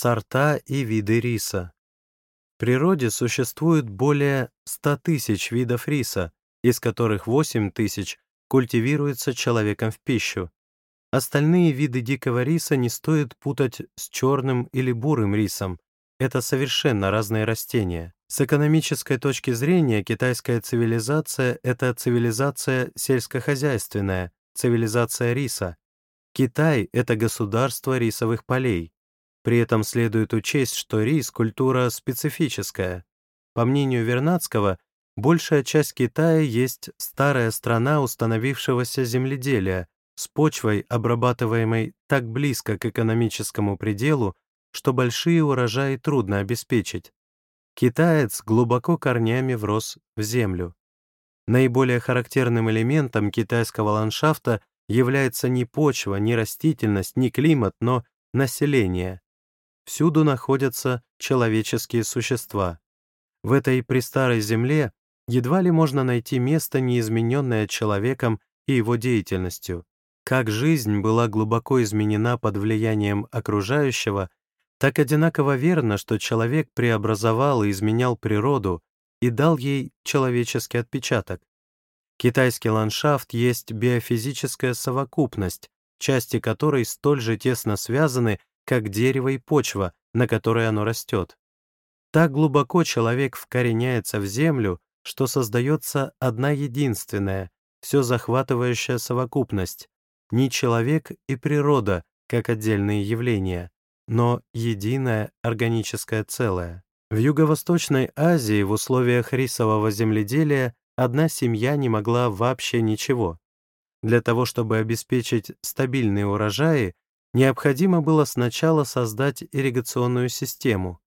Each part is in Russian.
Сорта и виды риса. В природе существует более 100 тысяч видов риса, из которых 8 тысяч культивируется человеком в пищу. Остальные виды дикого риса не стоит путать с черным или бурым рисом. Это совершенно разные растения. С экономической точки зрения китайская цивилизация — это цивилизация сельскохозяйственная, цивилизация риса. Китай — это государство рисовых полей. При этом следует учесть, что рис — культура специфическая. По мнению Вернадского, большая часть Китая есть старая страна установившегося земледелия с почвой, обрабатываемой так близко к экономическому пределу, что большие урожаи трудно обеспечить. Китаец глубоко корнями врос в землю. Наиболее характерным элементом китайского ландшафта является не почва, не растительность, не климат, но население. Всюду находятся человеческие существа. В этой престарой земле едва ли можно найти место, неизмененное человеком и его деятельностью. Как жизнь была глубоко изменена под влиянием окружающего, так одинаково верно, что человек преобразовал и изменял природу и дал ей человеческий отпечаток. Китайский ландшафт есть биофизическая совокупность, части которой столь же тесно связаны, как дерево и почва, на которой оно растет. Так глубоко человек вкореняется в землю, что создается одна единственная, все захватывающая совокупность, не человек и природа, как отдельные явления, но единое органическое целое. В Юго-Восточной Азии в условиях рисового земледелия одна семья не могла вообще ничего. Для того, чтобы обеспечить стабильные урожаи, необходимо было сначала создать ирригационную систему.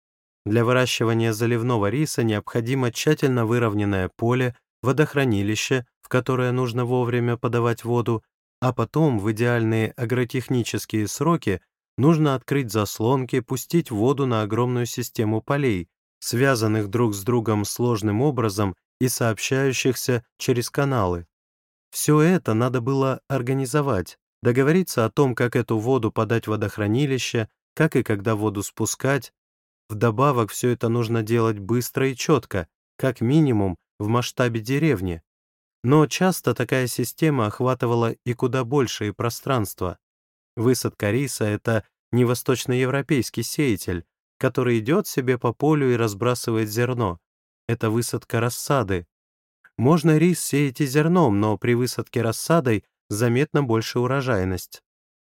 Для выращивания заливного риса необходимо тщательно выровненное поле, водохранилище, в которое нужно вовремя подавать воду, а потом в идеальные агротехнические сроки нужно открыть заслонки, пустить воду на огромную систему полей, связанных друг с другом сложным образом и сообщающихся через каналы. Все это надо было организовать, договориться о том, как эту воду подать в водохранилище, как и когда воду спускать. Вдобавок все это нужно делать быстро и четко, как минимум в масштабе деревни. Но часто такая система охватывала и куда большее пространство. Высадка риса — это не восточноевропейский сеятель, который идет себе по полю и разбрасывает зерно. Это высадка рассады. Можно рис сеять и зерном, но при высадке рассадой заметно больше урожайность.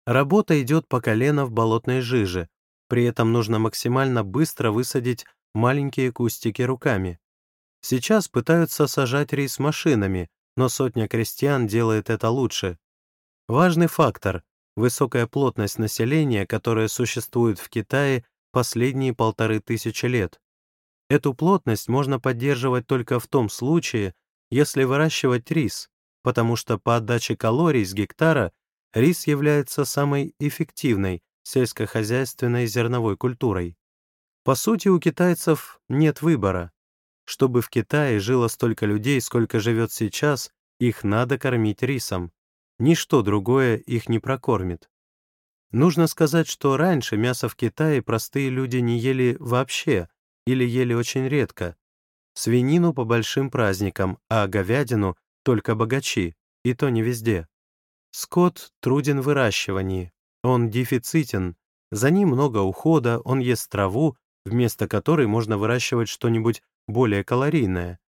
Работа идет по колено в болотной жиже, при этом нужно максимально быстро высадить маленькие кустики руками. Сейчас пытаются сажать рис машинами, но сотня крестьян делает это лучше. Важный фактор — высокая плотность населения, которая существует в Китае последние полторы тысячи лет. Эту плотность можно поддерживать только в том случае, если выращивать рис, потому что по отдаче калорий с гектара рис является самой эффективной сельскохозяйственной зерновой культурой. По сути, у китайцев нет выбора. Чтобы в Китае жило столько людей, сколько живет сейчас, их надо кормить рисом. Ничто другое их не прокормит. Нужно сказать, что раньше мясо в Китае простые люди не ели вообще или ели очень редко. Свинину по большим праздникам, а говядину только богачи, и то не везде. Скот труден в выращивании, он дефицитен, за ним много ухода, он ест траву, вместо которой можно выращивать что-нибудь более калорийное.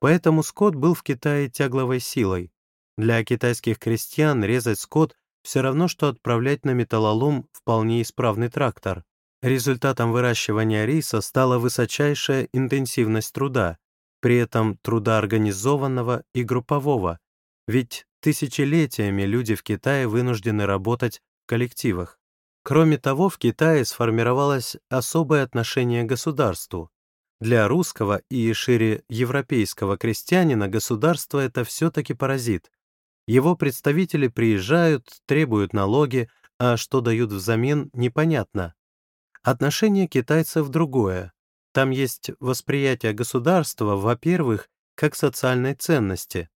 Поэтому скот был в Китае тягловой силой. Для китайских крестьян резать скот все равно, что отправлять на металлолом вполне исправный трактор. Результатом выращивания риса стала высочайшая интенсивность труда, при этом труда организованного и группового, ведь тысячелетиями люди в Китае вынуждены работать в коллективах. Кроме того, в Китае сформировалось особое отношение к государству. Для русского и шире европейского крестьянина государство — это все-таки паразит. Его представители приезжают, требуют налоги, а что дают взамен, непонятно. Отношение китайцев другое. Там есть восприятие государства, во-первых, как социальной ценности,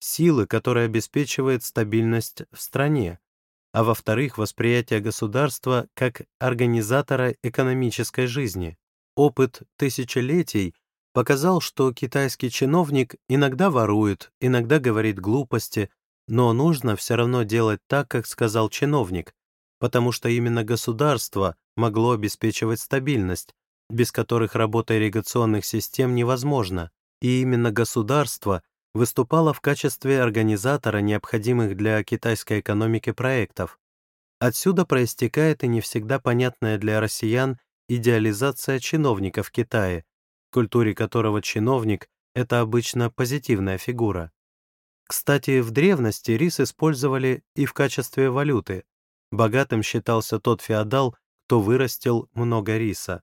силы, которая обеспечивает стабильность в стране, а во-вторых, восприятие государства как организатора экономической жизни. Опыт тысячелетий показал, что китайский чиновник иногда ворует, иногда говорит глупости, но нужно все равно делать так, как сказал чиновник, потому что именно государство могло обеспечивать стабильность, без которых работа ирригационных систем невозможна, и именно государство выступало в качестве организатора необходимых для китайской экономики проектов. Отсюда проистекает и не всегда понятная для россиян идеализация чиновника в Китае, в культуре которого чиновник — это обычно позитивная фигура. Кстати, в древности рис использовали и в качестве валюты. Богатым считался тот феодал, кто вырастил много риса.